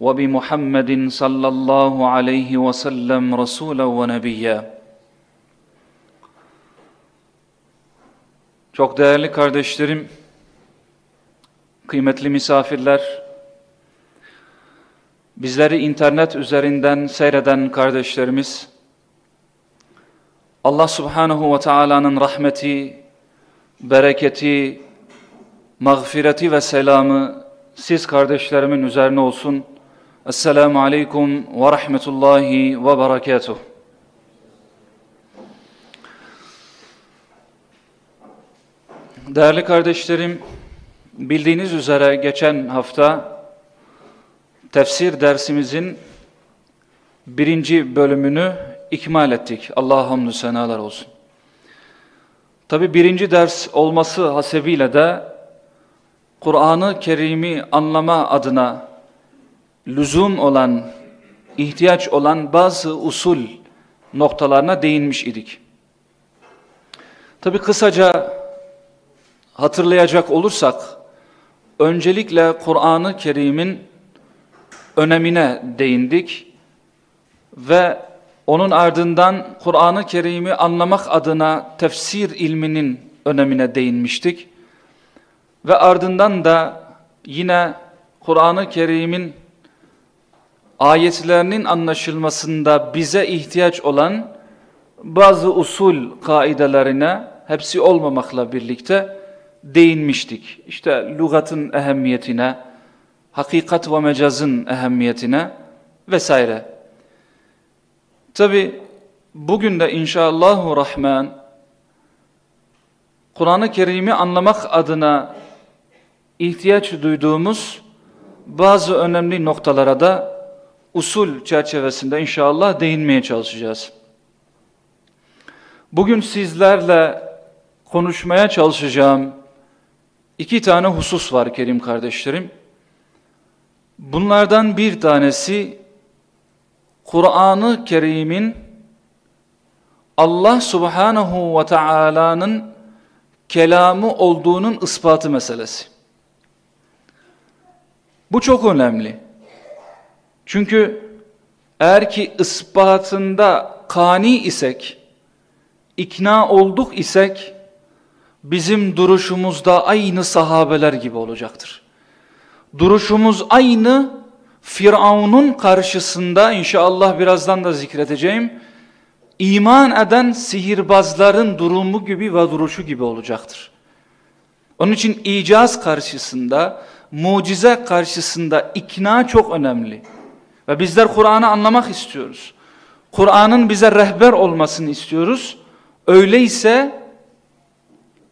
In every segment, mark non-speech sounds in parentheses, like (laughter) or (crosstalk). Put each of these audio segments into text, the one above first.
وبمحمد صلى الله عليه وسلم رسولا ونبيا Çok değerli kardeşlerim, kıymetli misafirler, bizleri internet üzerinden seyreden kardeşlerimiz, Allah subhanahu ve Taala'nın rahmeti, bereketi, mağfireti ve selamı siz kardeşlerimin üzerine olsun. Esselamu Aleyküm ve Rahmetullahi ve Berekatuhu. Değerli kardeşlerim, bildiğiniz üzere geçen hafta tefsir dersimizin birinci bölümünü ikmal ettik. Allah'a hamdü senalar olsun. Tabi birinci ders olması hasebiyle de Kur'an-ı Kerim'i anlama adına lüzum olan, ihtiyaç olan bazı usul noktalarına değinmiş idik. Tabi kısaca hatırlayacak olursak, öncelikle Kur'an-ı Kerim'in önemine değindik ve onun ardından Kur'an-ı Kerim'i anlamak adına tefsir ilminin önemine değinmiştik. Ve ardından da yine Kur'an-ı Kerim'in ayetlerinin anlaşılmasında bize ihtiyaç olan bazı usul kaidelerine hepsi olmamakla birlikte değinmiştik. İşte lügatın ehemmiyetine, hakikat ve mecazın ehemmiyetine vesaire. Tabi bugün de inşallahü rahman Kur'an-ı Kerim'i anlamak adına ihtiyaç duyduğumuz bazı önemli noktalara da usul çerçevesinde inşallah değinmeye çalışacağız. Bugün sizlerle konuşmaya çalışacağım iki tane husus var Kerim kardeşlerim. Bunlardan bir tanesi Kur'an-ı Kerim'in Allah Subhanahu ve Taala'nın kelamı olduğunun ispatı meselesi. Bu çok önemli. Çünkü eğer ki ispatında kani isek, ikna olduk isek, bizim duruşumuz da aynı sahabeler gibi olacaktır. Duruşumuz aynı Firavun'un karşısında inşallah birazdan da zikredeceğim, iman eden sihirbazların durumu gibi ve duruşu gibi olacaktır. Onun için icaz karşısında, mucize karşısında ikna çok önemli. Ve bizler Kur'an'ı anlamak istiyoruz. Kur'an'ın bize rehber olmasını istiyoruz. Öyleyse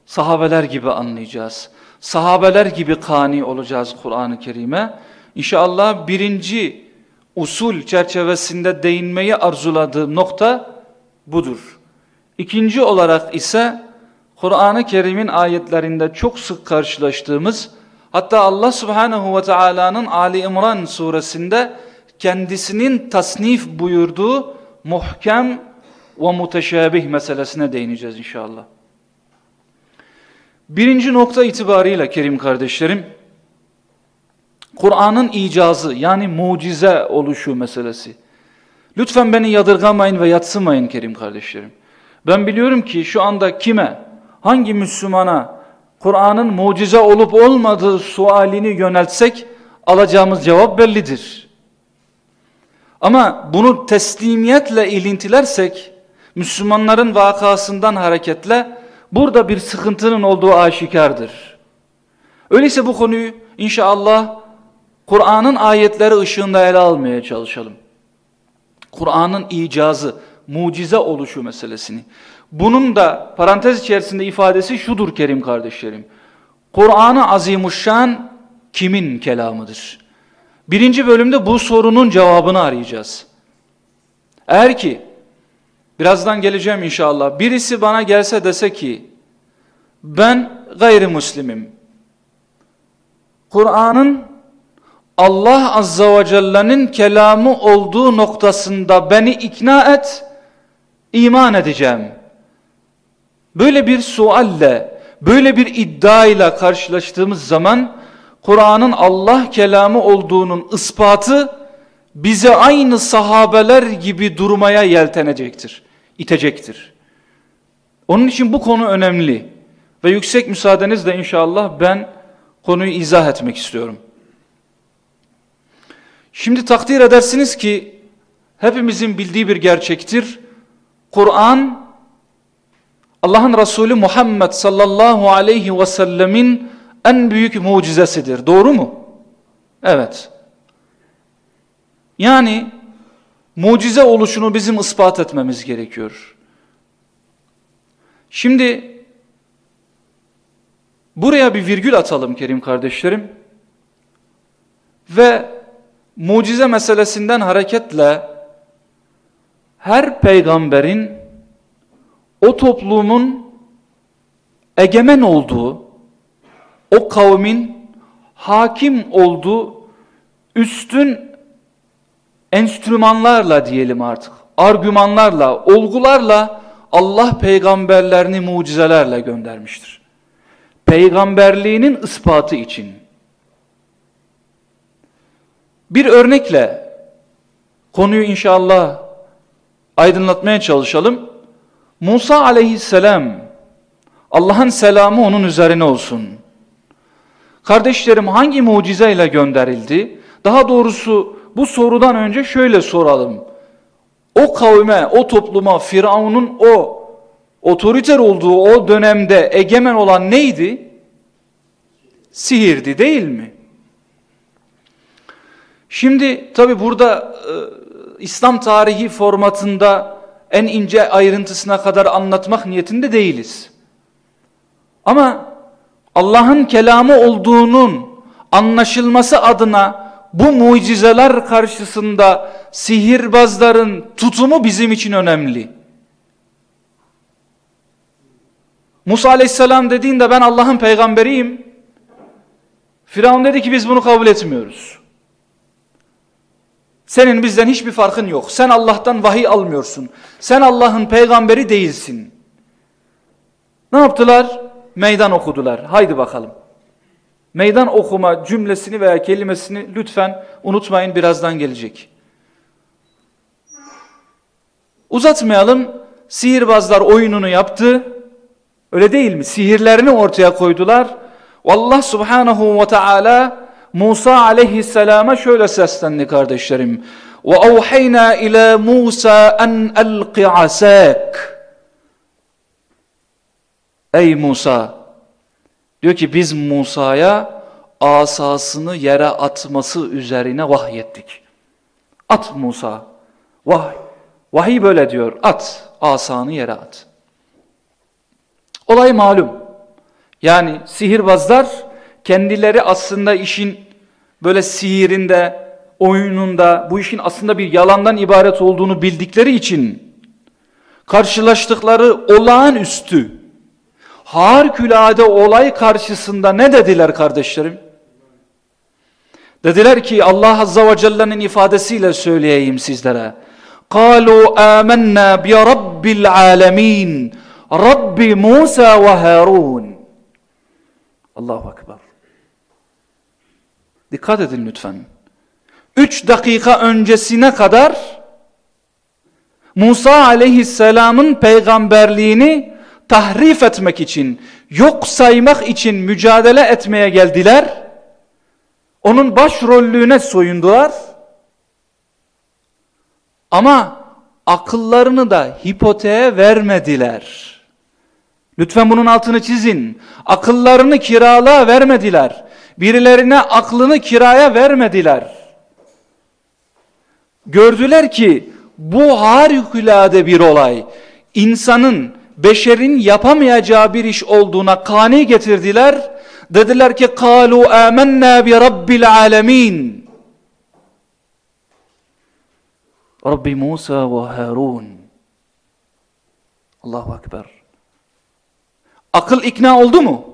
sahabeler gibi anlayacağız. Sahabeler gibi kani olacağız Kur'an-ı Kerim'e. İnşallah birinci usul çerçevesinde değinmeyi arzuladığım nokta budur. İkinci olarak ise Kur'an-ı Kerim'in ayetlerinde çok sık karşılaştığımız hatta Allah Subhanahu ve Taala'nın Ali İmran suresinde kendisinin tasnif buyurduğu muhkem ve muteşabih meselesine değineceğiz inşallah. Birinci nokta itibarıyla Kerim kardeşlerim, Kur'an'ın icazı yani mucize oluşu meselesi. Lütfen beni yadırgamayın ve yatsımayın Kerim kardeşlerim. Ben biliyorum ki şu anda kime, hangi Müslümana Kur'an'ın mucize olup olmadığı sualini yöneltsek alacağımız cevap bellidir. Ama bunu teslimiyetle ilintilersek Müslümanların vakasından hareketle burada bir sıkıntının olduğu aşikardır. Öyleyse bu konuyu inşallah Kur'an'ın ayetleri ışığında ele almaya çalışalım. Kur'an'ın icazı, mucize oluşu meselesini. Bunun da parantez içerisinde ifadesi şudur Kerim kardeşlerim. Kur'an-ı Azimuşşan kimin kelamıdır? Birinci bölümde bu sorunun cevabını arayacağız. Eğer ki, birazdan geleceğim inşallah, birisi bana gelse dese ki, ben gayrimüslimim. Kur'an'ın Allah Azza ve Celle'nin kelamı olduğu noktasında beni ikna et, iman edeceğim. Böyle bir sualle, böyle bir iddiayla karşılaştığımız zaman Kur'an'ın Allah kelamı olduğunun ispatı bize aynı sahabeler gibi durmaya yeltenecektir, itecektir. Onun için bu konu önemli ve yüksek müsaadenizle inşallah ben konuyu izah etmek istiyorum. Şimdi takdir edersiniz ki hepimizin bildiği bir gerçektir. Kur'an Allah'ın Resulü Muhammed sallallahu aleyhi ve sellemin en büyük mucizesidir. Doğru mu? Evet. Yani mucize oluşunu bizim ispat etmemiz gerekiyor. Şimdi buraya bir virgül atalım Kerim kardeşlerim. Ve mucize meselesinden hareketle her peygamberin o toplumun egemen olduğu, o kavmin hakim olduğu üstün enstrümanlarla diyelim artık, argümanlarla, olgularla Allah peygamberlerini mucizelerle göndermiştir. Peygamberliğinin ispatı için. Bir örnekle konuyu inşallah aydınlatmaya çalışalım. Musa aleyhisselam, Allah'ın selamı onun üzerine olsun. Kardeşlerim hangi mucizeyle gönderildi? Daha doğrusu bu sorudan önce şöyle soralım. O kavme, o topluma, Firavun'un o otoriter olduğu o dönemde egemen olan neydi? Sihirdi değil mi? Şimdi tabi burada e, İslam tarihi formatında en ince ayrıntısına kadar anlatmak niyetinde değiliz. Ama Allah'ın kelamı olduğunun anlaşılması adına bu mucizeler karşısında sihirbazların tutumu bizim için önemli. Musa aleyhisselam dediğinde ben Allah'ın peygamberiyim. Firavun dedi ki biz bunu kabul etmiyoruz. Senin bizden hiçbir farkın yok. Sen Allah'tan vahiy almıyorsun. Sen Allah'ın peygamberi değilsin. Ne yaptılar? Meydan okudular. Haydi bakalım. Meydan okuma cümlesini veya kelimesini lütfen unutmayın birazdan gelecek. Uzatmayalım. Sihirbazlar oyununu yaptı. Öyle değil mi? Sihirlerini ortaya koydular. Allah subhanahu ve teala Musa aleyhisselama şöyle seslendi kardeşlerim. Avhayna ila Musa en elqi asak. Ey Musa diyor ki biz Musa'ya asasını yere atması üzerine vahyettik. At Musa. Vahiy. Vahiy böyle diyor. At. Asanı yere at. Olay malum. Yani sihirbazlar kendileri aslında işin böyle sihirinde, oyununda bu işin aslında bir yalandan ibaret olduğunu bildikleri için karşılaştıkları olağanüstü, harikulade olay karşısında ne dediler kardeşlerim? Dediler ki Allah Azza ve Celle'nin ifadesiyle söyleyeyim sizlere. قالوا آمنا برب العالمين رب موسى وهارون Allahu Ekber. Dikkat edin lütfen. Üç dakika öncesine kadar Musa aleyhisselamın peygamberliğini tahrif etmek için, yok saymak için mücadele etmeye geldiler. Onun başrollüğüne soyundular. Ama akıllarını da hipoteye vermediler. Lütfen bunun altını çizin. Akıllarını kiralığa vermediler. Birilerine aklını kiraya vermediler. Gördüler ki bu harikulade bir olay. İnsanın, beşerin yapamayacağı bir iş olduğuna kani getirdiler. Dediler ki kalu amennâ bi rabbil alemin. Rabbi Musa ve Harun. Allahu Ekber. Akıl ikna oldu mu?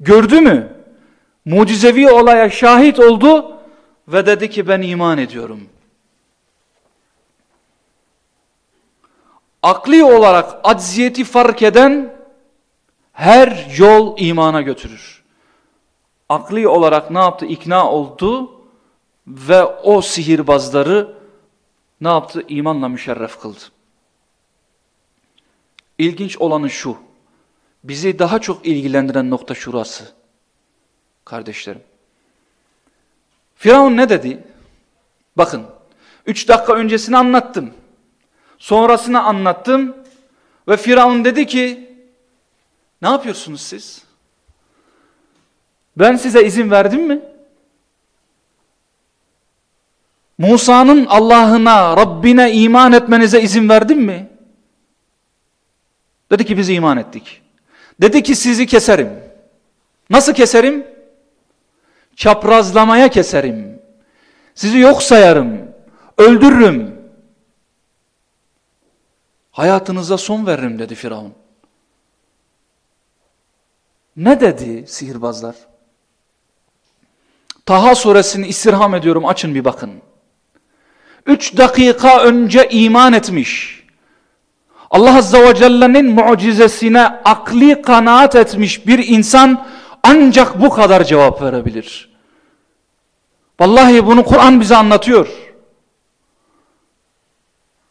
Gördü mü? Mucizevi olaya şahit oldu ve dedi ki ben iman ediyorum. Akli olarak acziyeti fark eden her yol imana götürür. Akli olarak ne yaptı? İkna oldu ve o sihirbazları ne yaptı? İmanla müşerref kıldı. İlginç olanı şu. Bizi daha çok ilgilendiren nokta şurası. Kardeşlerim. Firavun ne dedi? Bakın. Üç dakika öncesini anlattım. Sonrasını anlattım. Ve Firavun dedi ki ne yapıyorsunuz siz? Ben size izin verdim mi? Musa'nın Allah'ına, Rabbine iman etmenize izin verdim mi? Dedi ki biz iman ettik. Dedi ki sizi keserim. Nasıl keserim? Çaprazlamaya keserim. Sizi yok sayarım. Öldürürüm. Hayatınıza son veririm dedi Firavun. Ne dedi sihirbazlar? Taha suresini istirham ediyorum açın bir bakın. Üç dakika önce iman etmiş. Allah Azze ve Celle'nin mucizesine akli kanaat etmiş bir insan ancak bu kadar cevap verebilir. Vallahi bunu Kur'an bize anlatıyor.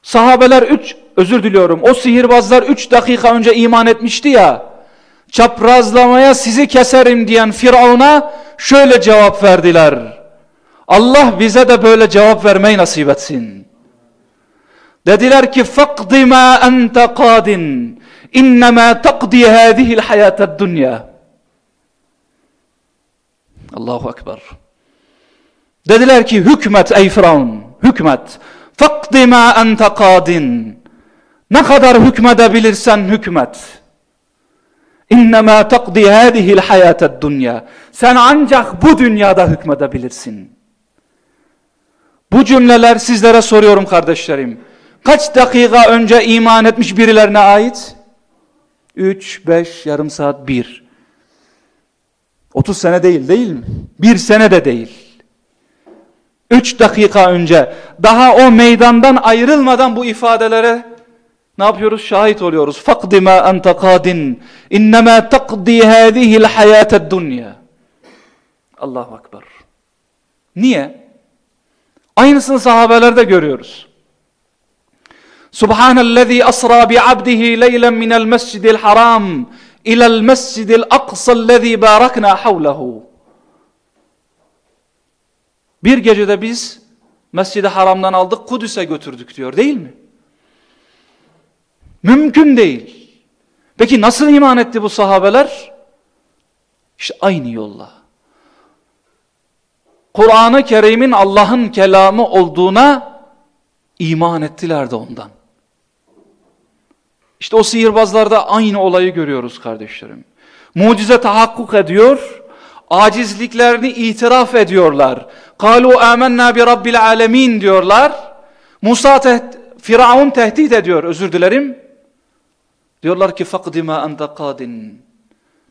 Sahabeler üç, özür diliyorum, o sihirbazlar üç dakika önce iman etmişti ya, çaprazlamaya sizi keserim diyen Firavun'a şöyle cevap verdiler. Allah bize de böyle cevap vermeyi nasip etsin. Dediler ki فَقْدِ مَا أَنْتَ قَادٍ اِنَّمَا تَقْدِي هَذِهِ الْحَيَاةَ الدُّنْيَا Allahu Ekber. Dediler ki hükmet ey Firavun, hükmet. فَقْدِ مَا أَنْتَ قَادٍ ne kadar hükmedebilirsen hükmet. İnnemâ takdi hâzihil hayâted dünya. Sen ancak bu dünyada hükmedebilirsin. Bu cümleler sizlere soruyorum kardeşlerim. Kaç dakika önce iman etmiş birilerine ait? 3, 5, yarım saat, 1. 30 sene değil değil mi? Bir sene de değil. 3 dakika önce daha o meydandan ayrılmadan bu ifadelere ne yapıyoruz? Şahit oluyoruz. فَقْدِ مَا أَنْتَ قَادٍ اِنَّمَا تَقْدِي هَذِهِ الْحَيَاةَ الدُّنْيَا Allahu Ekber. Niye? Aynısını sahabelerde görüyoruz. Subhanellezi asra bi abdihi leylen minel mescidil haram ilel mescidil aqsallezi barakna havlehu. Bir gecede biz Mescid-i Haram'dan aldık Kudüs'e götürdük diyor değil mi? Mümkün değil. Peki nasıl iman etti bu sahabeler? İşte aynı yolla. Kur'an-ı Kerim'in Allah'ın kelamı olduğuna iman ettiler de ondan. İşte o sihirbazlarda aynı olayı görüyoruz kardeşlerim. Mucize tahakkuk ediyor, acizliklerini itiraf ediyorlar. Kalu amennâ bi rabbil alemin diyorlar. Musa teht Firavun tehdit ediyor özür dilerim. Diyorlar ki fakdima ente kadin.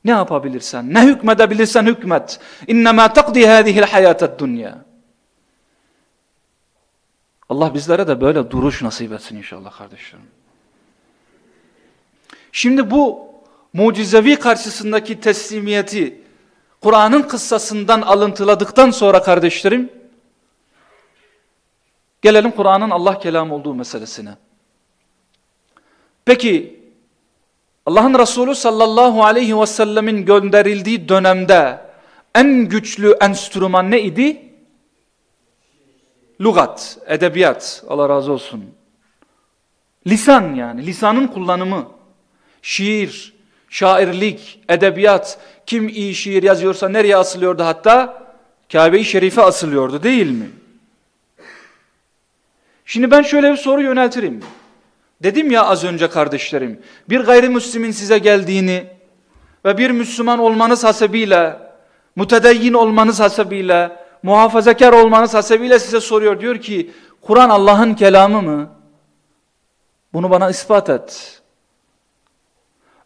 Ne yapabilirsen, ne hükmedebilirsen hükmet. İnnemâ takdi hâzihil hayâted dünya. Allah bizlere de böyle duruş nasip etsin inşallah kardeşlerim. Şimdi bu mucizevi karşısındaki teslimiyeti Kur'an'ın kıssasından alıntıladıktan sonra kardeşlerim gelelim Kur'an'ın Allah kelamı olduğu meselesine. Peki Allah'ın Resulü sallallahu aleyhi ve sellemin gönderildiği dönemde en güçlü enstrüman ne idi? Lugat, edebiyat. Allah razı olsun. Lisan yani, lisanın kullanımı. Şiir, şairlik, edebiyat. Kim iyi şiir yazıyorsa nereye asılıyordu hatta? Kabe-i Şerif'e asılıyordu değil mi? Şimdi ben şöyle bir soru yöneltirim. Dedim ya az önce kardeşlerim, bir gayrimüslimin size geldiğini ve bir Müslüman olmanız hasebiyle, mütedeyyin olmanız hasebiyle, muhafazakar olmanız hasebiyle size soruyor. Diyor ki, Kur'an Allah'ın kelamı mı? Bunu bana ispat et.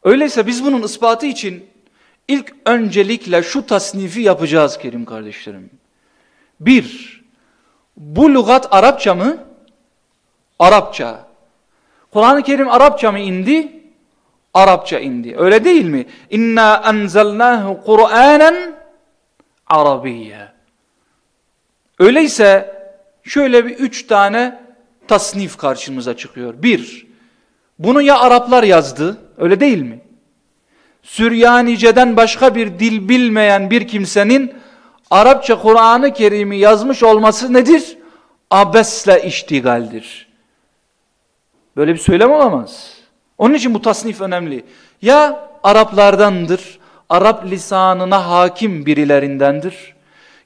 Öyleyse biz bunun ispatı için ilk öncelikle şu tasnifi yapacağız Kerim kardeşlerim. Bir, bu lügat Arapça mı? Arapça. Kur'an-ı Kerim Arapça mı indi? Arapça indi. Öyle değil mi? İnna enzelnahu Kur'anen Arabiyye. Öyleyse şöyle bir üç tane tasnif karşımıza çıkıyor. Bir, bunu ya Araplar yazdı, öyle değil mi? Süryanice'den başka bir dil bilmeyen bir kimsenin Arapça Kur'an-ı Kerim'i yazmış olması nedir? Abesle iştigaldir. Böyle bir söylem olamaz. Onun için bu tasnif önemli. Ya Araplardandır, Arap lisanına hakim birilerindendir.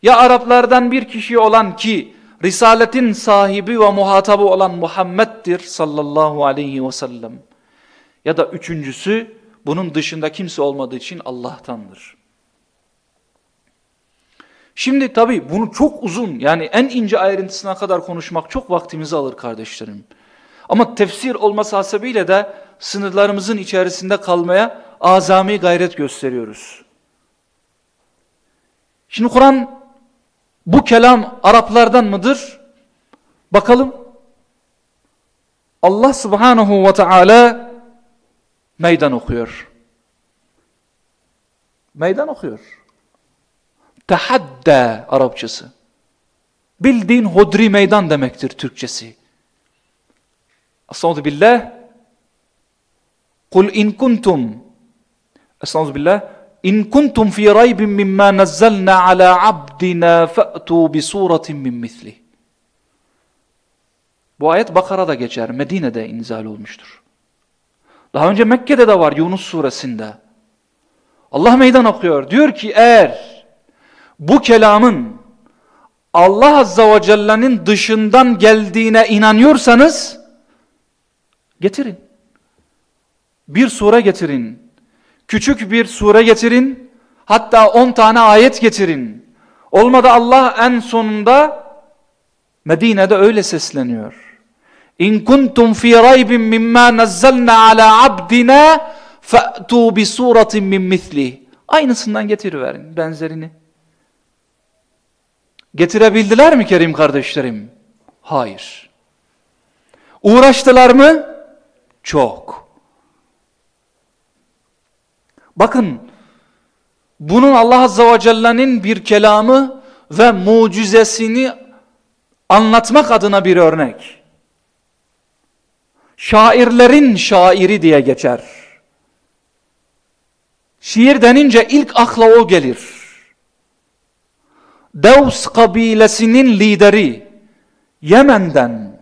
Ya Araplardan bir kişi olan ki Risaletin sahibi ve muhatabı olan Muhammed'dir sallallahu aleyhi ve sellem. Ya da üçüncüsü bunun dışında kimse olmadığı için Allah'tandır. Şimdi tabi bunu çok uzun yani en ince ayrıntısına kadar konuşmak çok vaktimizi alır kardeşlerim. Ama tefsir olması hasebiyle de sınırlarımızın içerisinde kalmaya azami gayret gösteriyoruz. Şimdi Kur'an bu kelam Araplardan mıdır? Bakalım. Allah subhanahu ve teala meydan okuyor. Meydan okuyor. Tehadda Arapçası. Bildiğin hodri meydan demektir Türkçesi. Estağfurullah billah. Kul in kuntum. Estağfurullah billah. İn kuntum fi raybin mimma nazzalna ala abdina fa'tu bi suratin min misli. Bu ayet Bakara'da geçer. Medine'de inzal olmuştur. Daha önce Mekke'de de var Yunus suresinde. Allah meydan okuyor. Diyor ki eğer bu kelamın Allah Azza ve Celle'nin dışından geldiğine inanıyorsanız getirin. Bir sure getirin. Küçük bir sure getirin. Hatta on tane ayet getirin. Olmadı Allah en sonunda Medine'de öyle sesleniyor. İn kuntum fi raybin mimma nazzalna ala abdina fa'tu bi suratin min misli. Aynısından getiriverin benzerini. Getirebildiler mi Kerim kardeşlerim? Hayır. Uğraştılar mı? Çok. Bakın bunun Allah Azze ve Celle'nin bir kelamı ve mucizesini anlatmak adına bir örnek. Şairlerin şairi diye geçer. Şiir denince ilk akla o gelir. Devs kabilesinin lideri Yemen'den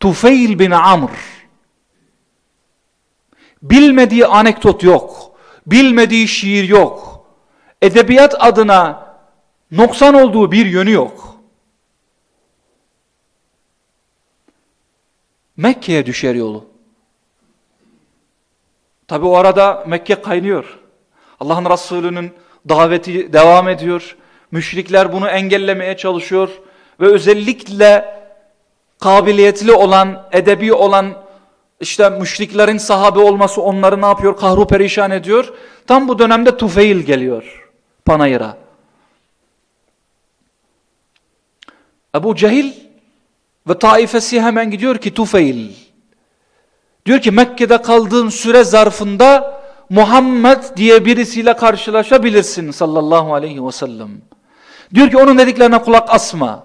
Tufeil bin Amr Bilmediği anekdot yok. Bilmediği şiir yok. Edebiyat adına noksan olduğu bir yönü yok. Mekke'ye düşer yolu. Tabi o arada Mekke kaynıyor. Allah'ın Resulü'nün daveti devam ediyor. Müşrikler bunu engellemeye çalışıyor. Ve özellikle kabiliyetli olan, edebi olan işte müşriklerin sahabe olması onları ne yapıyor? Kahru perişan ediyor. Tam bu dönemde Tufeil geliyor Panayır'a. Ebu Cehil ve taifesi hemen gidiyor ki Tufeil. Diyor ki Mekke'de kaldığın süre zarfında Muhammed diye birisiyle karşılaşabilirsin sallallahu aleyhi ve sellem. Diyor ki onun dediklerine kulak asma.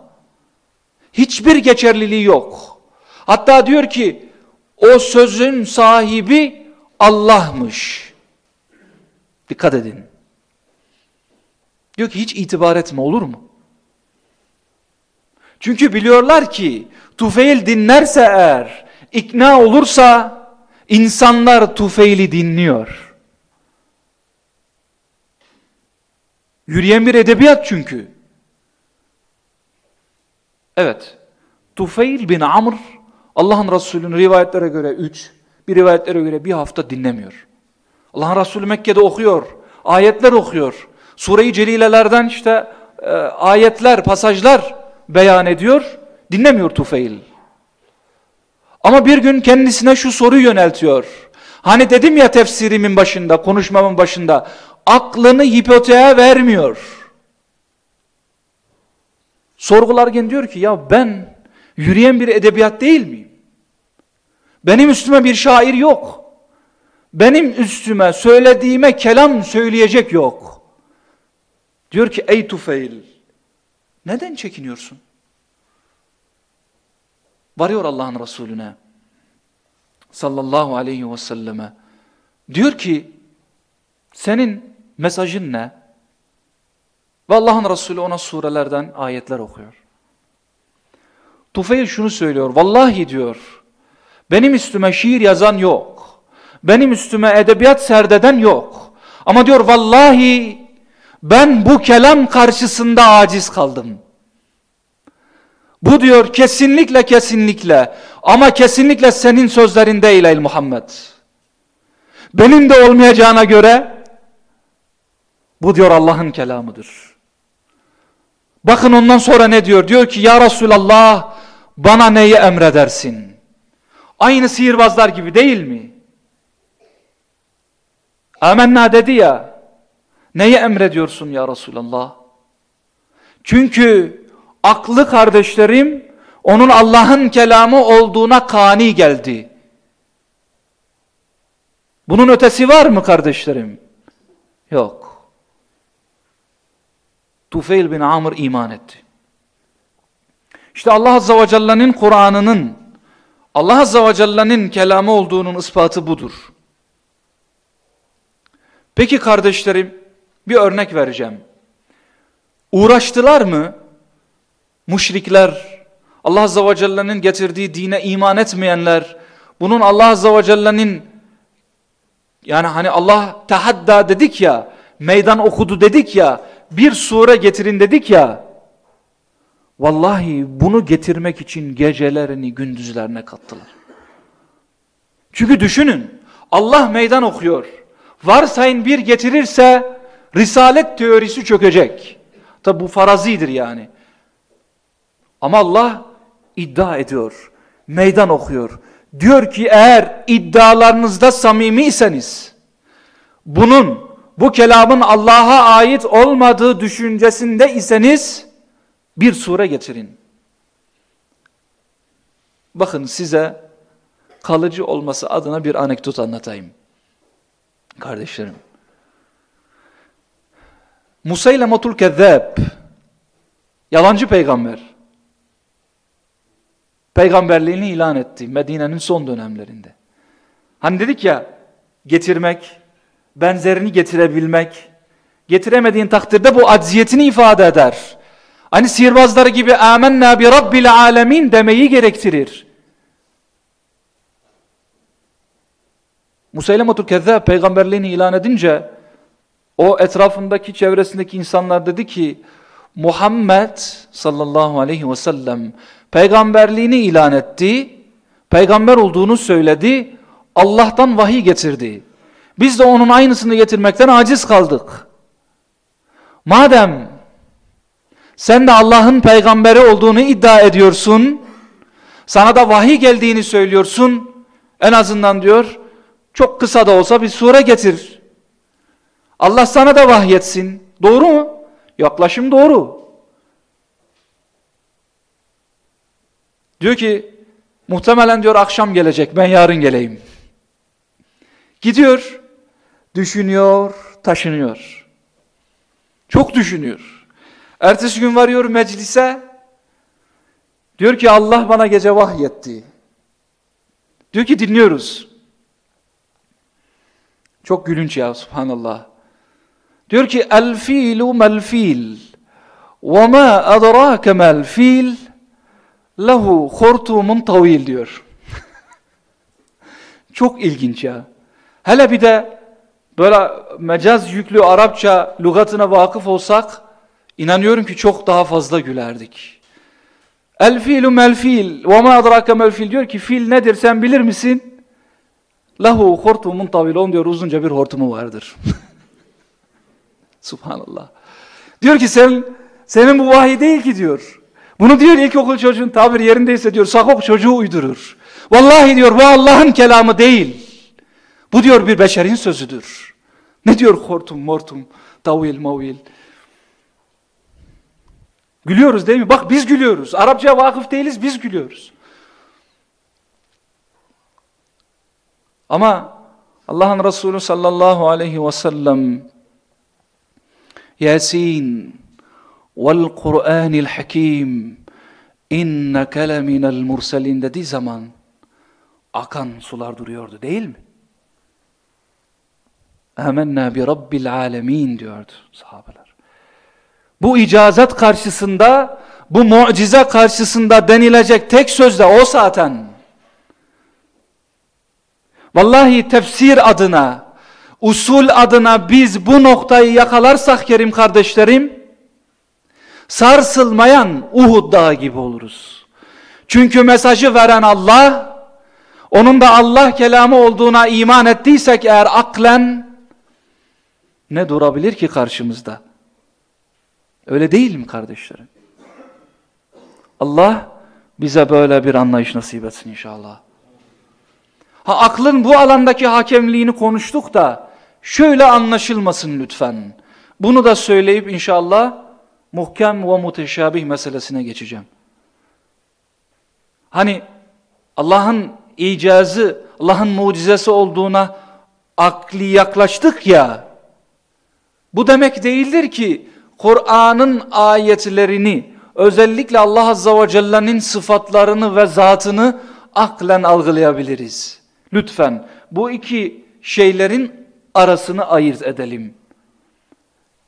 Hiçbir geçerliliği yok. Hatta diyor ki o sözün sahibi Allah'mış. Dikkat edin. Diyor ki hiç itibar etme olur mu? Çünkü biliyorlar ki Tufeil dinlerse eğer, ikna olursa insanlar Tufeil'i dinliyor. Yürüyen bir edebiyat çünkü. Evet. Tufeil bin Amr Allah'ın Resulü'nün rivayetlere göre üç, bir rivayetlere göre bir hafta dinlemiyor. Allah'ın Resulü Mekke'de okuyor, ayetler okuyor. Sure-i Celilelerden işte e, ayetler, pasajlar beyan ediyor. Dinlemiyor Tufeil. Ama bir gün kendisine şu soruyu yöneltiyor. Hani dedim ya tefsirimin başında, konuşmamın başında, aklını hipoteğe vermiyor. Sorgularken diyor ki ya ben yürüyen bir edebiyat değil miyim? Benim üstüme bir şair yok. Benim üstüme söylediğime kelam söyleyecek yok. Diyor ki ey Tufeil neden çekiniyorsun? Varıyor Allah'ın Resulüne sallallahu aleyhi ve selleme. Diyor ki senin mesajın ne? Ve Allah'ın Resulü ona surelerden ayetler okuyor. Tufeil şunu söylüyor. Vallahi diyor benim üstüme şiir yazan yok. Benim üstüme edebiyat serdeden yok. Ama diyor vallahi ben bu kelam karşısında aciz kaldım. Bu diyor kesinlikle kesinlikle ama kesinlikle senin sözlerin değil Muhammed. Benim de olmayacağına göre bu diyor Allah'ın kelamıdır. Bakın ondan sonra ne diyor? Diyor ki ya Resulallah bana neyi emredersin? Aynı sihirbazlar gibi değil mi? Amenna dedi ya. Neyi emrediyorsun ya Resulallah? Çünkü aklı kardeşlerim onun Allah'ın kelamı olduğuna kani geldi. Bunun ötesi var mı kardeşlerim? Yok. Tufeil bin Amr iman etti. İşte Allah Azze ve Celle'nin Kur'an'ının Allah Azze ve Celle'nin kelamı olduğunun ispatı budur. Peki kardeşlerim bir örnek vereceğim. Uğraştılar mı? Müşrikler, Allah Azze ve Celle'nin getirdiği dine iman etmeyenler, bunun Allah Azze ve Celle'nin yani hani Allah tahadda dedik ya, meydan okudu dedik ya, bir sure getirin dedik ya, vallahi bunu getirmek için gecelerini gündüzlerine kattılar. Çünkü düşünün, Allah meydan okuyor. Varsayın bir getirirse, risalet teorisi çökecek. Tabi bu farazidir yani. Ama Allah iddia ediyor. Meydan okuyor. Diyor ki eğer iddialarınızda samimiyseniz bunun bu kelamın Allah'a ait olmadığı düşüncesinde iseniz bir sure getirin. Bakın size kalıcı olması adına bir anekdot anlatayım. Kardeşlerim. Musaylematul Kezzab yalancı peygamber peygamberliğini ilan etti Medine'nin son dönemlerinde. Hani dedik ya getirmek, benzerini getirebilmek, getiremediğin takdirde bu acziyetini ifade eder. Hani sihirbazları gibi amenna bi rabbil alemin demeyi gerektirir. Musaylematul Kezzab peygamberliğini ilan edince o etrafındaki çevresindeki insanlar dedi ki Muhammed sallallahu aleyhi ve sellem peygamberliğini ilan etti, peygamber olduğunu söyledi, Allah'tan vahiy getirdi. Biz de onun aynısını getirmekten aciz kaldık. Madem sen de Allah'ın peygamberi olduğunu iddia ediyorsun, sana da vahiy geldiğini söylüyorsun, en azından diyor, çok kısa da olsa bir sure getir. Allah sana da vahyetsin. Doğru mu? Yaklaşım doğru. Diyor ki muhtemelen diyor akşam gelecek ben yarın geleyim. Gidiyor, düşünüyor, taşınıyor. Çok düşünüyor. Ertesi gün varıyor meclise. Diyor ki Allah bana gece vahyetti. Diyor ki dinliyoruz. Çok gülünç ya subhanallah. Diyor ki el filu mel fil ve ma adrake mel fil lehu hortumun tavil diyor. (laughs) Çok ilginç ya. Hele bir de böyle mecaz yüklü Arapça lügatına vakıf olsak inanıyorum ki çok daha fazla gülerdik. El fiilu mel fiil ve ma adrake mel fiil diyor ki fil nedir sen bilir misin? Lahu hortumun tavil on diyor uzunca bir hortumu vardır. (laughs) Subhanallah. Diyor ki sen senin bu vahiy değil ki diyor. Bunu diyor ilkokul çocuğun tabir yerindeyse diyor sakok çocuğu uydurur. Vallahi diyor bu Allah'ın kelamı değil. Bu diyor bir beşerin sözüdür. Ne diyor hortum mortum tavil mavil. Gülüyoruz değil mi? Bak biz gülüyoruz. Arapça vakıf değiliz biz gülüyoruz. Ama Allah'ın Resulü sallallahu aleyhi ve sellem Yasin vel Kur'anil Hakim inneke leminel murselin dediği zaman akan sular duruyordu değil mi? Amenna bi rabbil alemin diyordu sahabeler. Bu icazet karşısında, bu mucize karşısında denilecek tek söz de o zaten. Vallahi tefsir adına, usul adına biz bu noktayı yakalarsak Kerim kardeşlerim, sarsılmayan Uhud dağı gibi oluruz. Çünkü mesajı veren Allah, onun da Allah kelamı olduğuna iman ettiysek eğer aklen, ne durabilir ki karşımızda? Öyle değil mi kardeşlerim? Allah bize böyle bir anlayış nasip etsin inşallah. Ha aklın bu alandaki hakemliğini konuştuk da şöyle anlaşılmasın lütfen. Bunu da söyleyip inşallah muhkem ve muteşabih meselesine geçeceğim. Hani Allah'ın icazı, Allah'ın mucizesi olduğuna akli yaklaştık ya, bu demek değildir ki Kur'an'ın ayetlerini, özellikle Allah Azza ve Celle'nin sıfatlarını ve zatını aklen algılayabiliriz. Lütfen bu iki şeylerin arasını ayırt edelim.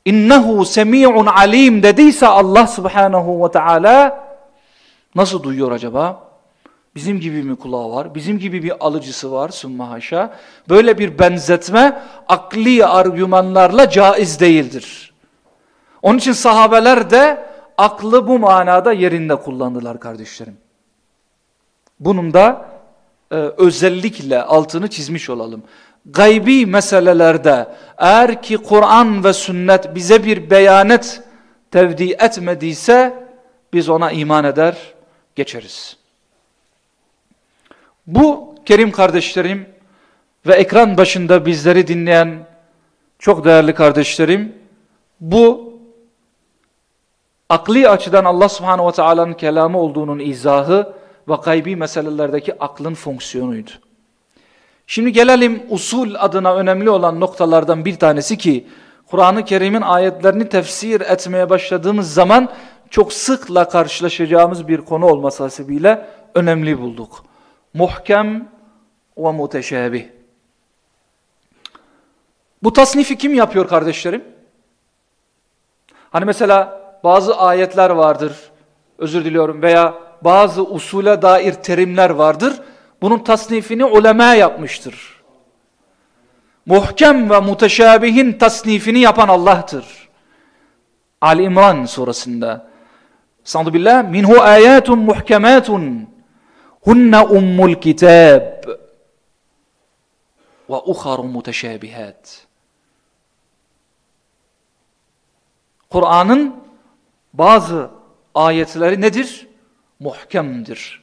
İnnehu semi'un alim dediyse Allah subhanahu ve teala nasıl duyuyor acaba? Bizim gibi mi kulağı var? Bizim gibi bir alıcısı var sümme haşa. Böyle bir benzetme akli argümanlarla caiz değildir. Onun için sahabeler de aklı bu manada yerinde kullandılar kardeşlerim. Bunun da e, özellikle altını çizmiş olalım. Gaybi meselelerde eğer ki Kur'an ve sünnet bize bir beyanet tevdi etmediyse biz ona iman eder geçeriz. Bu kerim kardeşlerim ve ekran başında bizleri dinleyen çok değerli kardeşlerim bu akli açıdan Allah subhanahu ve teala'nın kelamı olduğunun izahı ve gaybi meselelerdeki aklın fonksiyonuydu. Şimdi gelelim usul adına önemli olan noktalardan bir tanesi ki Kur'an-ı Kerim'in ayetlerini tefsir etmeye başladığımız zaman çok sıkla karşılaşacağımız bir konu olması hasebiyle önemli bulduk. Muhkem ve muteşabih. Bu tasnifi kim yapıyor kardeşlerim? Hani mesela bazı ayetler vardır, özür diliyorum veya bazı usule dair terimler vardır. Bunun tasnifini ulema yapmıştır. Muhkem ve muteşabihin tasnifini yapan Allah'tır. Ali İmran surasında. Sandu billah minhu ayatun muhkematun hunne ummul kitab ve uharu muteşabihat. Kur'an'ın bazı ayetleri nedir? Muhkemdir.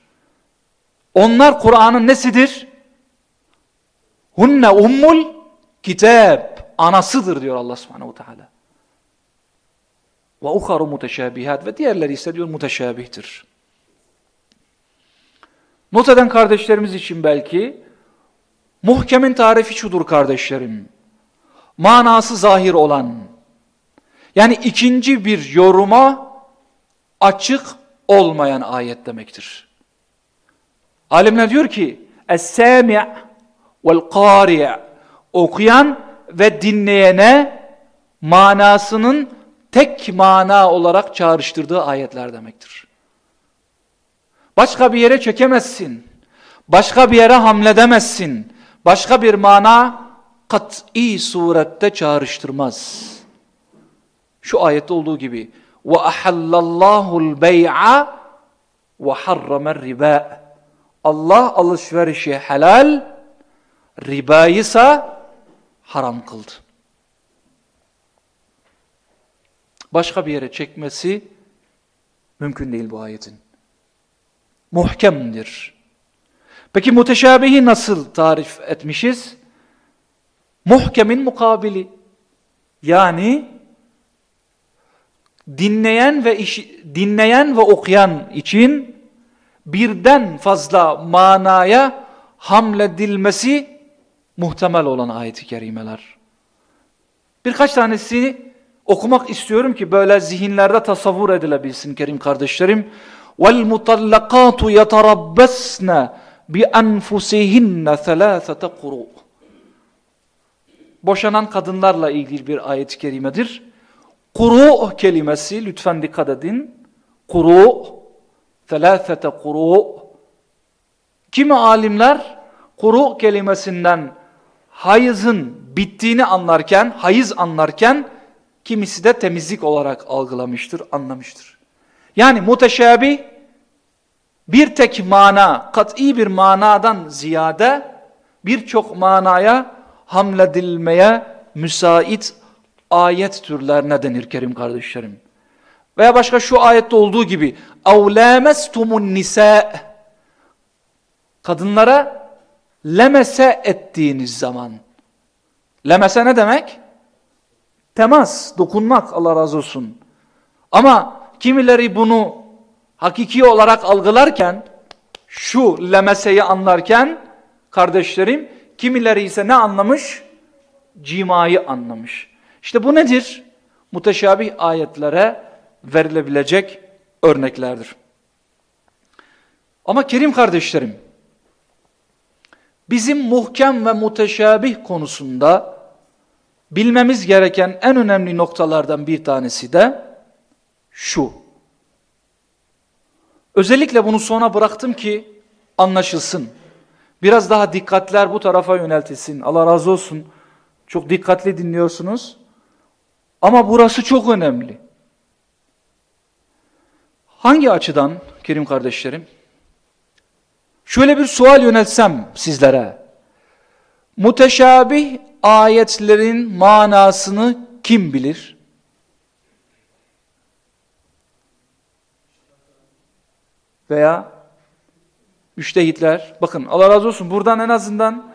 Onlar Kur'an'ın nesidir? Hunne ummul kitab. Anasıdır diyor Allah subhanehu teala. Ve uharu muteşabihat ve diğerleri ise diyor muteşabihtir. Not eden kardeşlerimiz için belki muhkemin tarifi şudur kardeşlerim. Manası zahir olan yani ikinci bir yoruma açık olmayan ayet demektir. Alimler diyor ki Es-sami' vel-qari' okuyan ve dinleyene manasının tek mana olarak çağrıştırdığı ayetler demektir. Başka bir yere çekemezsin. Başka bir yere hamledemezsin. Başka bir mana kat'i surette çağrıştırmaz. Şu ayette olduğu gibi ve ahallallahu'l bey'a ve harramer riba. Allah alışverişi helal, ribayı ise haram kıldı. Başka bir yere çekmesi Mümkün değil bu ayetin. Muhkemdir. Peki muteşabihi nasıl tarif etmişiz? Muhkemin mukabili. Yani dinleyen ve iş, dinleyen ve okuyan için birden fazla manaya hamledilmesi muhtemel olan ayet-i kerimeler. Birkaç tanesini okumak istiyorum ki böyle zihinlerde tasavvur edilebilsin kerim kardeşlerim. وَالْمُطَلَّقَاتُ يَتَرَبَّسْنَ بِأَنْفُسِهِنَّ ثَلَاثَةَ قُرُوء Boşanan kadınlarla ilgili bir ayet-i kerimedir. Kuru kelimesi lütfen dikkat edin. Kuru, felâfete kuru. Kimi alimler kuru kelimesinden hayızın bittiğini anlarken, hayız anlarken kimisi de temizlik olarak algılamıştır, anlamıştır. Yani muteşabi bir tek mana, kat'i bir manadan ziyade birçok manaya hamledilmeye müsait ayet türlerine denir kerim kardeşlerim. Veya başka şu ayette olduğu gibi اَوْ nisa Kadınlara lemese ettiğiniz zaman. Lemese ne demek? Temas, dokunmak Allah razı olsun. Ama kimileri bunu hakiki olarak algılarken, şu lemeseyi anlarken kardeşlerim, kimileri ise ne anlamış? Cimayı anlamış. İşte bu nedir? Muteşabih ayetlere verilebilecek örneklerdir. Ama kerim kardeşlerim, bizim muhkem ve muteşabih konusunda bilmemiz gereken en önemli noktalardan bir tanesi de şu. Özellikle bunu sona bıraktım ki anlaşılsın. Biraz daha dikkatler bu tarafa yöneltilsin. Allah razı olsun. Çok dikkatli dinliyorsunuz. Ama burası çok önemli. Hangi açıdan Kerim kardeşlerim? Şöyle bir sual yöneltsem sizlere. Muteşabih ayetlerin manasını kim bilir? Veya müştehitler. Bakın Allah razı olsun buradan en azından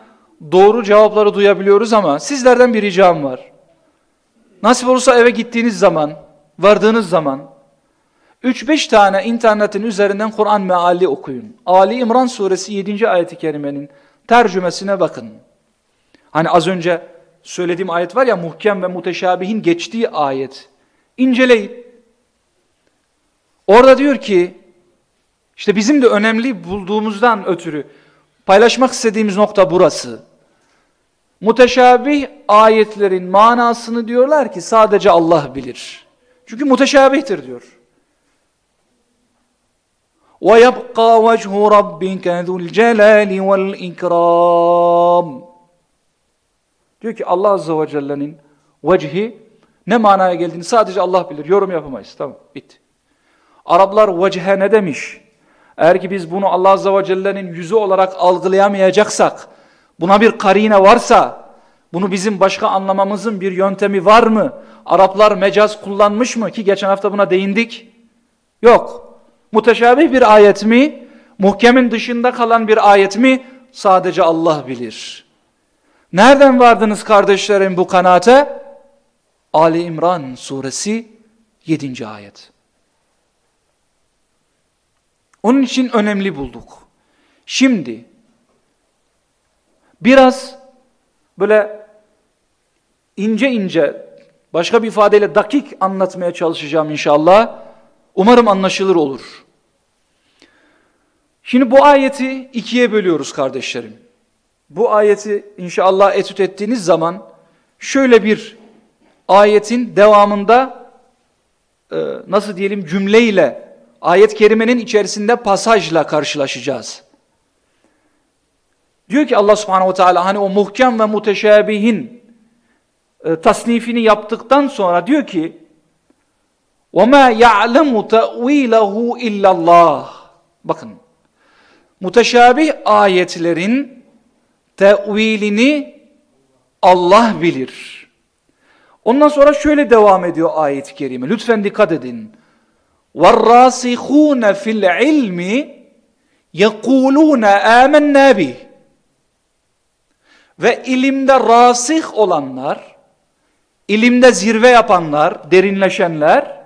doğru cevapları duyabiliyoruz ama sizlerden bir ricam var. Nasip olursa eve gittiğiniz zaman, vardığınız zaman 3-5 tane internetin üzerinden Kur'an meali okuyun. Ali İmran suresi 7. ayeti kerimenin tercümesine bakın. Hani az önce söylediğim ayet var ya muhkem ve muteşabihin geçtiği ayet. İnceleyin. Orada diyor ki işte bizim de önemli bulduğumuzdan ötürü paylaşmak istediğimiz nokta burası. Muteşabih ayetlerin manasını diyorlar ki sadece Allah bilir. Çünkü muteşabihtir diyor. وَيَبْقَى وَجْهُ رَبِّكَ ذُو الْجَلَالِ وَالْاِكْرَامِ Diyor ki Allah Azze ve Celle'nin vecihi ne manaya geldiğini sadece Allah bilir. Yorum yapamayız. Tamam bitti. Araplar vecihe ne demiş? Eğer ki biz bunu Allah Azze ve Celle'nin yüzü olarak algılayamayacaksak, Buna bir karine varsa, bunu bizim başka anlamamızın bir yöntemi var mı? Araplar mecaz kullanmış mı? Ki geçen hafta buna değindik. Yok. Muteşabih bir ayet mi? Muhkemin dışında kalan bir ayet mi? Sadece Allah bilir. Nereden vardınız kardeşlerim bu kanaate? Ali İmran suresi 7. ayet. Onun için önemli bulduk. Şimdi Biraz böyle ince ince başka bir ifadeyle dakik anlatmaya çalışacağım inşallah. Umarım anlaşılır olur. Şimdi bu ayeti ikiye bölüyoruz kardeşlerim. Bu ayeti inşallah etüt ettiğiniz zaman şöyle bir ayetin devamında e, nasıl diyelim cümleyle ayet kerimenin içerisinde pasajla karşılaşacağız. Diyor ki Allah subhanehu ve teala hani o muhkem ve muteşabihin e, tasnifini yaptıktan sonra diyor ki وَمَا يَعْلَمُ تَأْو۪يلَهُ اِلَّا اللّٰهِ Bakın muteşabih ayetlerin tevilini Allah bilir. Ondan sonra şöyle devam ediyor ayet-i kerime. Lütfen dikkat edin. وَالرَّاسِخُونَ فِي الْعِلْمِ يَقُولُونَ آمَنَّا بِهِ Ve ilimde rasih olanlar, ilimde zirve yapanlar, derinleşenler,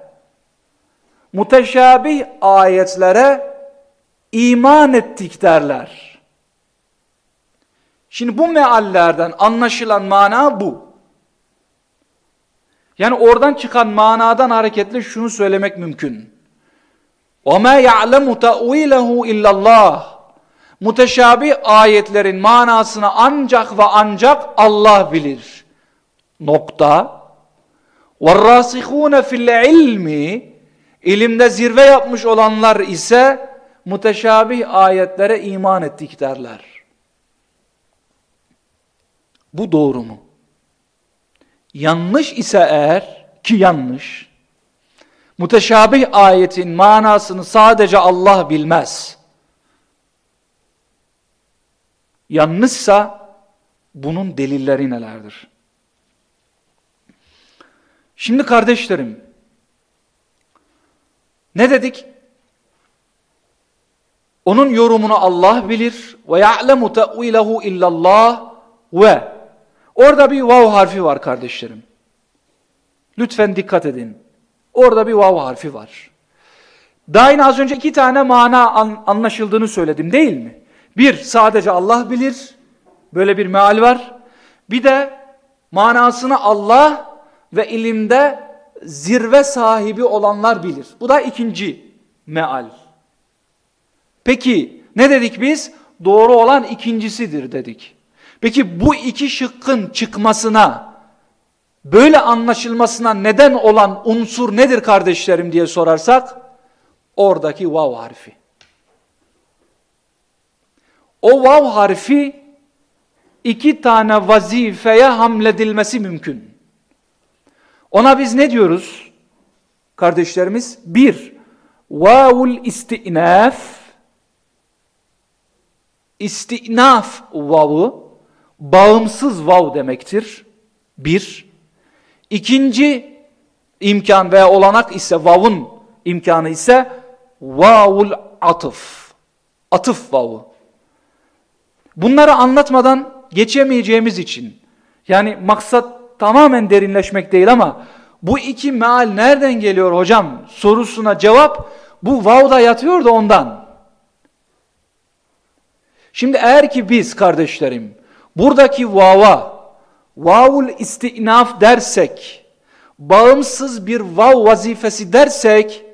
muteşabih ayetlere iman ettik derler. Şimdi bu meallerden anlaşılan mana bu. Yani oradan çıkan manadan hareketle şunu söylemek mümkün. وَمَا يَعْلَمُ تَأْوِيلَهُ اِلَّا اللّٰهِ Muteşabih ayetlerin manasını ancak ve ancak Allah bilir. Nokta. وَالرَّاسِخُونَ فِي الْعِلْمِ İlimde zirve yapmış olanlar ise muteşabih ayetlere iman ettik derler. Bu doğru mu? Yanlış ise eğer ki yanlış, muteşabih ayetin manasını sadece Allah bilmez. Yanlışsa bunun delilleri nelerdir? Şimdi kardeşlerim, ne dedik? Onun yorumunu Allah bilir ve ya'lemu ta'wilehu illallah ve orada bir vav harfi var kardeşlerim. Lütfen dikkat edin. Orada bir vav harfi var. Daha yine az önce iki tane mana an, anlaşıldığını söyledim değil mi? Bir, sadece Allah bilir. Böyle bir meal var. Bir de manasını Allah ve ilimde zirve sahibi olanlar bilir. Bu da ikinci meal. Peki ne dedik biz? Doğru olan ikincisidir dedik. Peki bu iki şıkkın çıkmasına, böyle anlaşılmasına neden olan unsur nedir kardeşlerim diye sorarsak, oradaki vav harfi. O vav harfi iki tane vazifeye hamledilmesi mümkün. Ona biz ne diyoruz? Kardeşlerimiz bir, vavul istinaf istinaf vavı bağımsız vav demektir. Bir. İkinci imkan veya olanak ise vavun imkanı ise vavul atıf. Atıf vavı. Bunları anlatmadan geçemeyeceğimiz için yani maksat tamamen derinleşmek değil ama bu iki meal nereden geliyor hocam sorusuna cevap bu vavda yatıyor da ondan. Şimdi eğer ki biz kardeşlerim buradaki vava vavul istinaf dersek bağımsız bir vav vazifesi dersek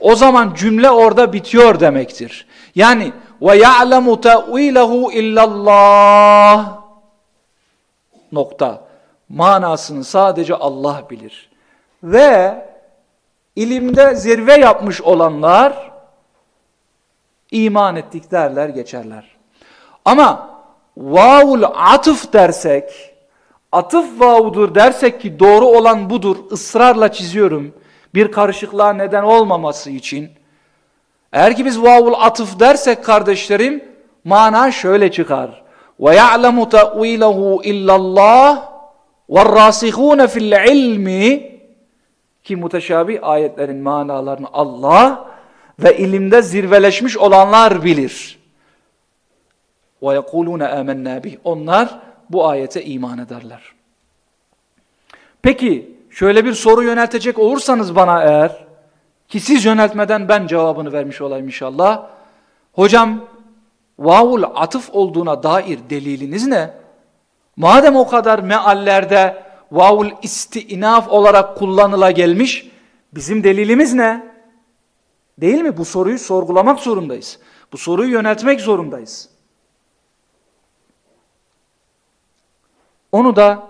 o zaman cümle orada bitiyor demektir. Yani ve ya'lemu ta'wilehu illallah nokta. Manasını sadece Allah bilir. Ve ilimde zirve yapmış olanlar iman ettik derler geçerler. Ama vavul atıf dersek, atıf vavudur dersek ki doğru olan budur, ısrarla çiziyorum. Bir karışıklığa neden olmaması için. Eğer ki biz vavul atıf dersek kardeşlerim mana şöyle çıkar. Ve ya'lemu ta'wilehu illallah ve'r-rasihun fi'l-ilmi ki muteşabih ayetlerin manalarını Allah ve ilimde zirveleşmiş olanlar bilir. Ve yekulune amennâ bih. Onlar bu ayete iman ederler. Peki şöyle bir soru yöneltecek olursanız bana eğer ki siz yöneltmeden ben cevabını vermiş olayım inşallah. Hocam vavul atıf olduğuna dair deliliniz ne? Madem o kadar meallerde vavul istinaf olarak kullanıla gelmiş bizim delilimiz ne? Değil mi? Bu soruyu sorgulamak zorundayız. Bu soruyu yöneltmek zorundayız. Onu da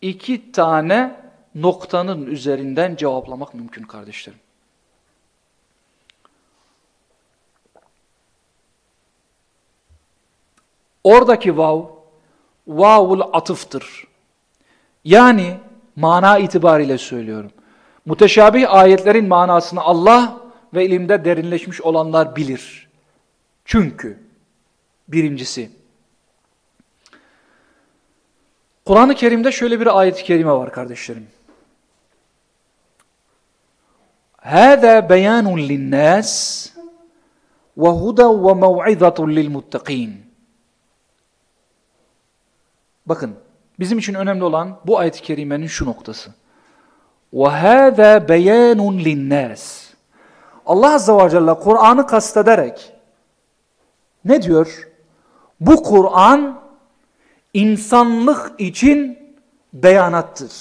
iki tane noktanın üzerinden cevaplamak mümkün kardeşlerim. Oradaki vav, vavul atıftır. Yani mana itibariyle söylüyorum. Muteşabih ayetlerin manasını Allah ve ilimde derinleşmiş olanlar bilir. Çünkü birincisi Kur'an-ı Kerim'de şöyle bir ayet-i kerime var kardeşlerim. هذا بيان للناس وهدى وموعظة للمتقين Bakın bizim için önemli olan bu ayet-i kerimenin şu noktası. وَهَذَا بَيَانٌ لِلنَّاسِ Allah Azze ve Celle Kur'an'ı kastederek ne diyor? Bu Kur'an insanlık için beyanattır.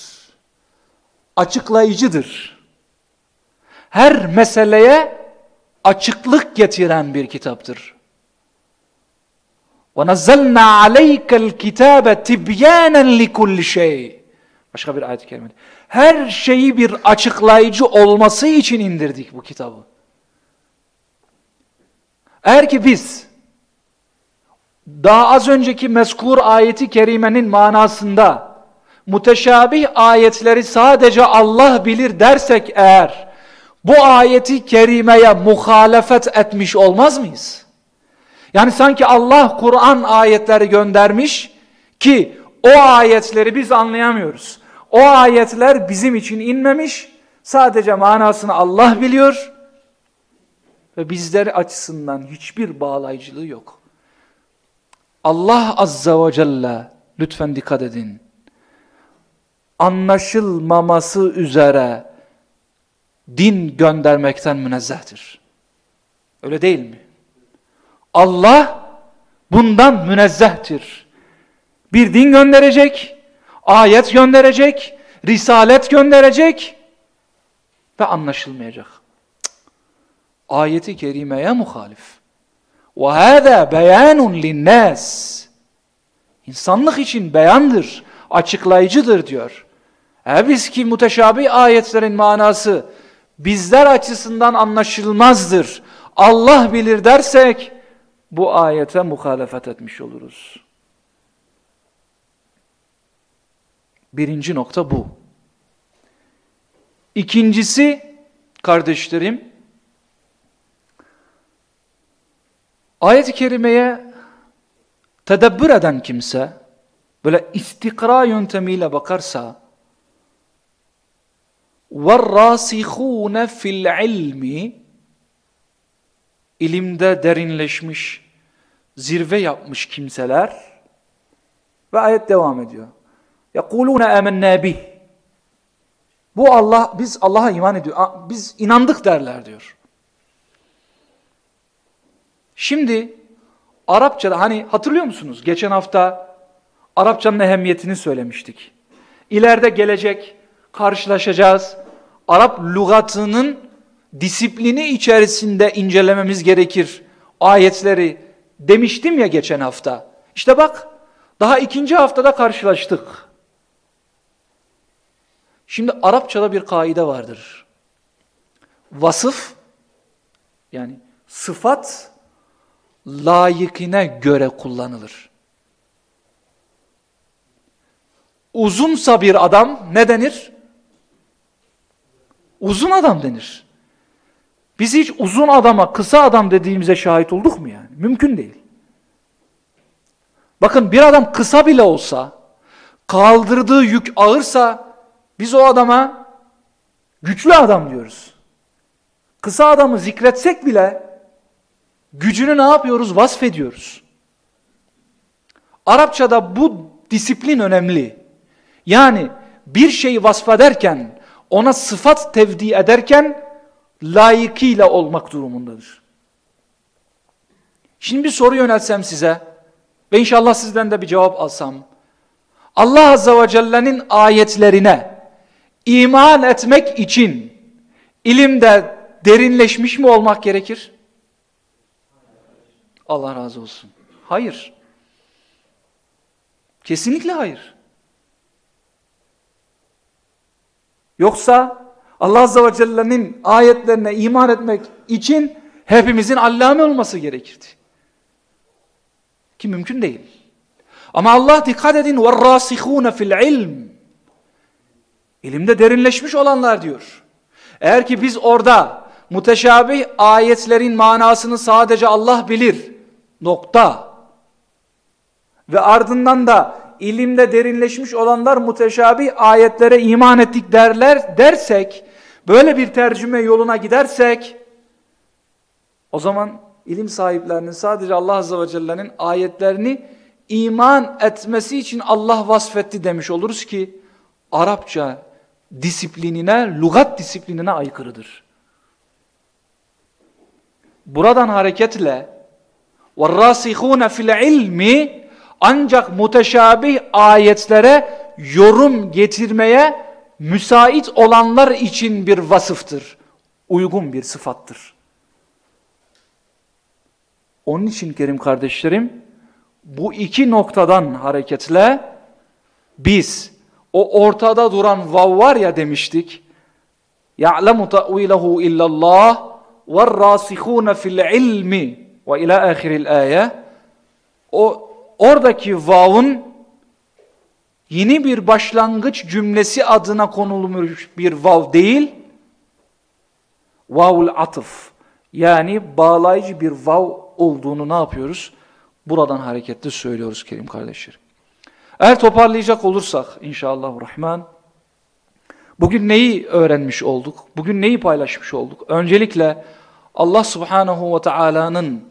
Açıklayıcıdır. Her meseleye açıklık getiren bir kitaptır. وَنَزَّلْنَا عَلَيْكَ الْكِتَابَ تِبْيَانًا لِكُلِّ شَيْءٍ Başka bir ayet-i kerime. Her şeyi bir açıklayıcı olması için indirdik bu kitabı. Eğer ki biz daha az önceki mezkur ayeti kerimenin manasında muteşabih ayetleri sadece Allah bilir dersek eğer bu ayeti kerimeye muhalefet etmiş olmaz mıyız? Yani sanki Allah Kur'an ayetleri göndermiş ki o ayetleri biz anlayamıyoruz. O ayetler bizim için inmemiş, sadece manasını Allah biliyor ve bizler açısından hiçbir bağlayıcılığı yok. Allah Azza ve Celle, lütfen dikkat edin, anlaşılmaması üzere din göndermekten münezzehtir. Öyle değil mi? Allah bundan münezzehtir. Bir din gönderecek, ayet gönderecek, risalet gönderecek ve anlaşılmayacak. Ayeti kerimeye muhalif. وَهَذَا بَيَانٌ لِلنَّاسِ İnsanlık için beyandır, açıklayıcıdır diyor. E biz ki muteşabih ayetlerin manası bizler açısından anlaşılmazdır. Allah bilir dersek bu ayete muhalefet etmiş oluruz. Birinci nokta bu. İkincisi kardeşlerim ayet-i kerimeye tedebbür eden kimse böyle istikra yöntemiyle bakarsa وَالرَّاسِخُونَ fil ilmi ilimde derinleşmiş, zirve yapmış kimseler ve ayet devam ediyor. يَقُولُونَ اَمَنَّا bih. Bu Allah, biz Allah'a iman ediyor. Biz inandık derler diyor. Şimdi Arapçada hani hatırlıyor musunuz? Geçen hafta Arapçanın ehemmiyetini söylemiştik. İleride gelecek, karşılaşacağız. Arap lügatının disiplini içerisinde incelememiz gerekir. Ayetleri demiştim ya geçen hafta. İşte bak daha ikinci haftada karşılaştık. Şimdi Arapçada bir kaide vardır. Vasıf yani sıfat layıkine göre kullanılır. Uzunsa bir adam ne denir? Uzun adam denir. Biz hiç uzun adama kısa adam dediğimize şahit olduk mu yani? Mümkün değil. Bakın bir adam kısa bile olsa, kaldırdığı yük ağırsa biz o adama güçlü adam diyoruz. Kısa adamı zikretsek bile gücünü ne yapıyoruz? Vasfediyoruz. Arapçada bu disiplin önemli. Yani bir şeyi vasfederken, ona sıfat tevdi ederken layıkıyla olmak durumundadır. Şimdi bir soru yöneltsem size ve inşallah sizden de bir cevap alsam. Allah Azze ve Celle'nin ayetlerine iman etmek için ilimde derinleşmiş mi olmak gerekir? Allah razı olsun. Hayır. Kesinlikle hayır. Yoksa Allah Azze ve Celle'nin ayetlerine iman etmek için hepimizin allame olması gerekirdi. Ki mümkün değil. Ama Allah dikkat edin وَالرَّاسِخُونَ fil ilm. İlimde derinleşmiş olanlar diyor. Eğer ki biz orada muteşabih ayetlerin manasını sadece Allah bilir. Nokta. Ve ardından da ilimde derinleşmiş olanlar muteşabih ayetlere iman ettik derler dersek böyle bir tercüme yoluna gidersek o zaman ilim sahiplerinin sadece Allah Azze ve Celle'nin ayetlerini iman etmesi için Allah vasfetti demiş oluruz ki Arapça disiplinine, lugat disiplinine aykırıdır. Buradan hareketle وَالرَّاسِخُونَ fil ilmi ancak muteşabih ayetlere yorum getirmeye müsait olanlar için bir vasıftır. Uygun bir sıfattır. Onun için Kerim kardeşlerim, bu iki noktadan hareketle biz o ortada duran vav var ya demiştik. يَعْلَمُ تَأْوِيلَهُ اِلَّا اللّٰهِ وَالرَّاسِخُونَ fil ilmi ve ila ahiril ayet o oradaki vav'un yeni bir başlangıç cümlesi adına konulmuş bir vav değil vavul atıf yani bağlayıcı bir vav olduğunu ne yapıyoruz? Buradan hareketli söylüyoruz Kerim kardeşlerim. Eğer toparlayacak olursak inşallah Rahman bugün neyi öğrenmiş olduk? Bugün neyi paylaşmış olduk? Öncelikle Allah Subhanahu ve Taala'nın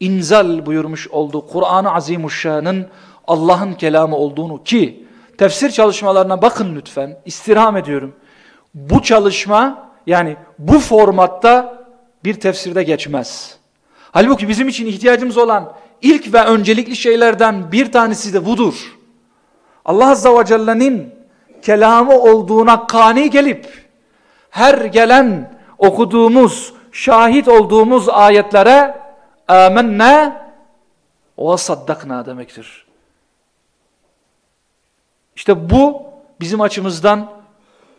inzal buyurmuş olduğu Kur'an-ı Azimuşşan'ın Allah'ın kelamı olduğunu ki tefsir çalışmalarına bakın lütfen istirham ediyorum. Bu çalışma yani bu formatta bir tefsirde geçmez. Halbuki bizim için ihtiyacımız olan ilk ve öncelikli şeylerden bir tanesi de budur. Allah Azze ve Celle'nin kelamı olduğuna kani gelip her gelen okuduğumuz, şahit olduğumuz ayetlere amennâ ve saddakna demektir. İşte bu bizim açımızdan,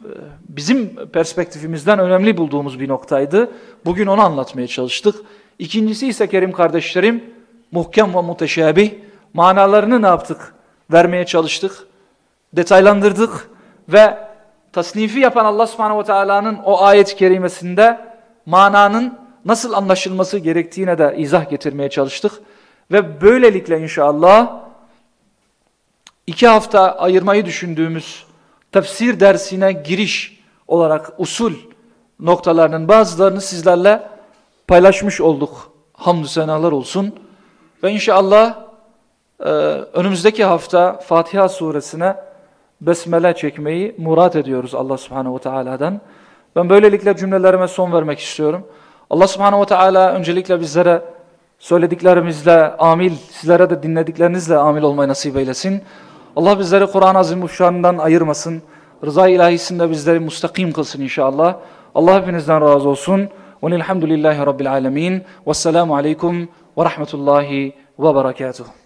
e, bizim perspektifimizden önemli bulduğumuz bir noktaydı. Bugün onu anlatmaya çalıştık. İkincisi ise Kerim kardeşlerim, muhkem ve muteşabih manalarını ne yaptık? Vermeye çalıştık, detaylandırdık ve tasnifi yapan Allah subhanehu ve teala'nın o ayet-i kerimesinde mananın nasıl anlaşılması gerektiğine de izah getirmeye çalıştık. Ve böylelikle inşallah iki hafta ayırmayı düşündüğümüz tefsir dersine giriş olarak usul noktalarının bazılarını sizlerle paylaşmış olduk. Hamdü senalar olsun. Ve inşallah e, önümüzdeki hafta Fatiha suresine besmele çekmeyi murat ediyoruz Allah subhanehu ve teala'dan. Ben böylelikle cümlelerime son vermek istiyorum. Allah subhanehu ve teala öncelikle bizlere söylediklerimizle amil, sizlere de dinlediklerinizle amil olmayı nasip eylesin. Allah bizleri Kur'an-ı Azimuşşan'dan ayırmasın. Rıza ilahisinde bizleri mustakim kılsın inşallah. Allah hepinizden razı olsun. Velhamdülillahi Rabbil alemin. Vesselamu aleyküm ve rahmetullahi ve berekatuhu.